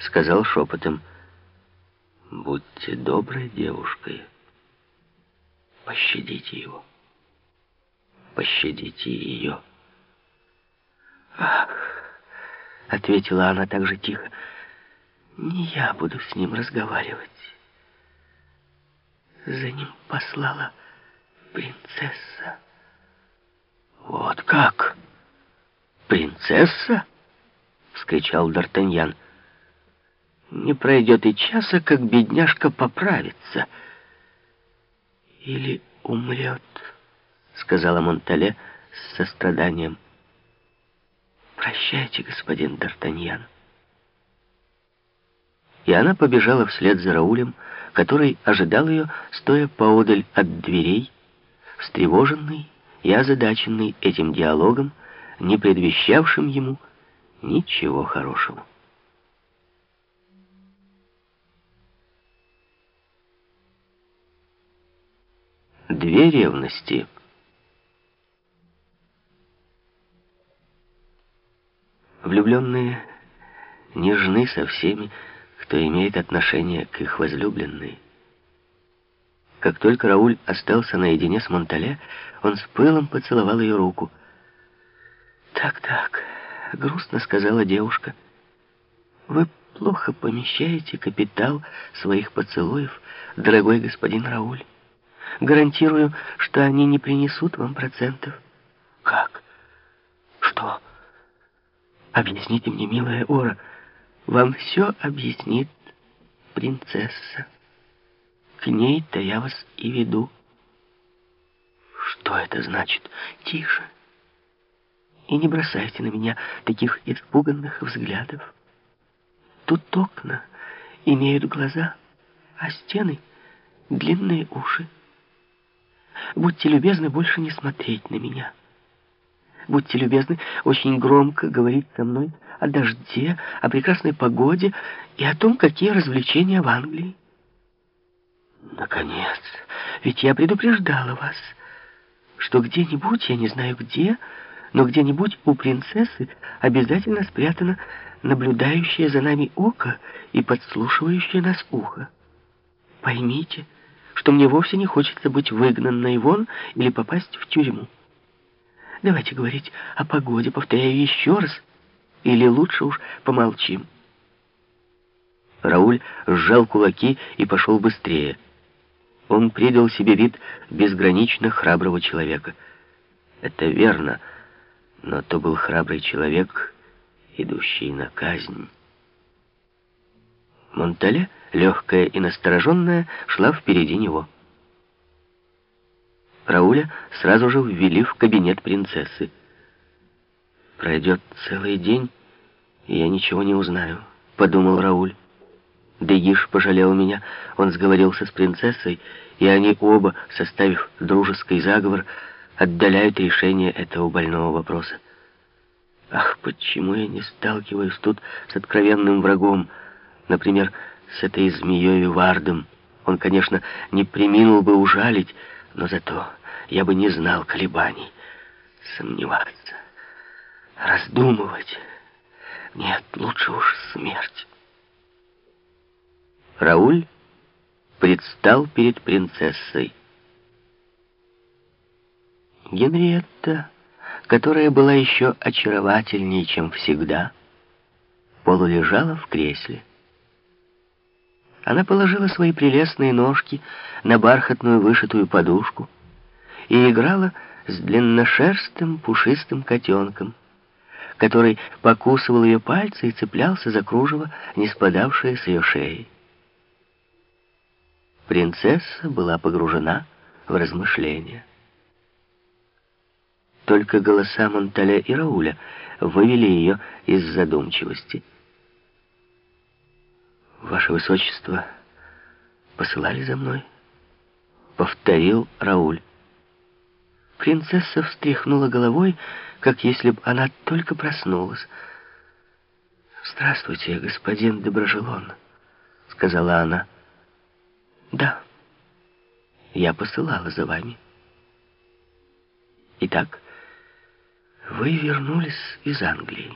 сказал шепотом, «Будьте доброй девушкой, пощадите его, пощадите ее». «Ах!» — ответила она так же тихо, «не я буду с ним разговаривать. За ним послала принцесса». «Вот как? Принцесса?» — вскричал Д'Артаньян. «Не пройдет и часа, как бедняжка поправится». «Или умрет», — сказала Монтале с состраданием. «Прощайте, господин Д'Артаньян». И она побежала вслед за Раулем, который ожидал ее, стоя поодаль от дверей, встревоженный и озадаченный этим диалогом, не предвещавшим ему ничего хорошего. Две ревности. Влюбленные нежны со всеми, кто имеет отношение к их возлюбленной. Как только Рауль остался наедине с Монтале, он с пылом поцеловал ее руку. «Так-так», — грустно сказала девушка, — «вы плохо помещаете капитал своих поцелуев, дорогой господин Рауль. Гарантирую, что они не принесут вам процентов». «Как? Что?» «Объясните мне, милая Ора, вам все объяснит принцесса». К ней-то я вас и веду. Что это значит? Тише. И не бросайте на меня таких испуганных взглядов. Тут окна имеют глаза, а стены — длинные уши. Будьте любезны больше не смотреть на меня. Будьте любезны очень громко говорить со мной о дожде, о прекрасной погоде и о том, какие развлечения в Англии. Наконец, ведь я предупреждала вас, что где-нибудь, я не знаю где, но где-нибудь у принцессы обязательно спрятано наблюдающее за нами око и подслушивающее нас ухо. Поймите, что мне вовсе не хочется быть выгнанной вон или попасть в тюрьму. Давайте говорить о погоде, повторяю еще раз, или лучше уж помолчим. Рауль сжал кулаки и пошел быстрее. Он придал себе вид безгранично храброго человека. Это верно, но то был храбрый человек, идущий на казнь. Монтале, легкая и настороженная, шла впереди него. Рауля сразу же ввели в кабинет принцессы. «Пройдет целый день, и я ничего не узнаю», — подумал Рауль. Дегиш пожалел меня, он сговорился с принцессой, и они оба, составив дружеский заговор, отдаляют решение этого больного вопроса. Ах, почему я не сталкиваюсь тут с откровенным врагом, например, с этой змеей Вардом? Он, конечно, не приминул бы ужалить, но зато я бы не знал колебаний. Сомневаться, раздумывать. Нет, лучше уж смерть. Рауль предстал перед принцессой. Генриетта, которая была еще очаровательнее, чем всегда, полулежала в кресле. Она положила свои прелестные ножки на бархатную вышитую подушку и играла с длинношерстым пушистым котенком, который покусывал ее пальцы и цеплялся за кружево, не спадавшее с ее шеи. Принцесса была погружена в размышления. Только голоса Монтале и Рауля вывели ее из задумчивости. «Ваше Высочество, посылали за мной?» — повторил Рауль. Принцесса встряхнула головой, как если бы она только проснулась. «Здравствуйте, господин Доброжелон», — сказала она. Да, я посылала за вами. Итак, вы вернулись из Англии.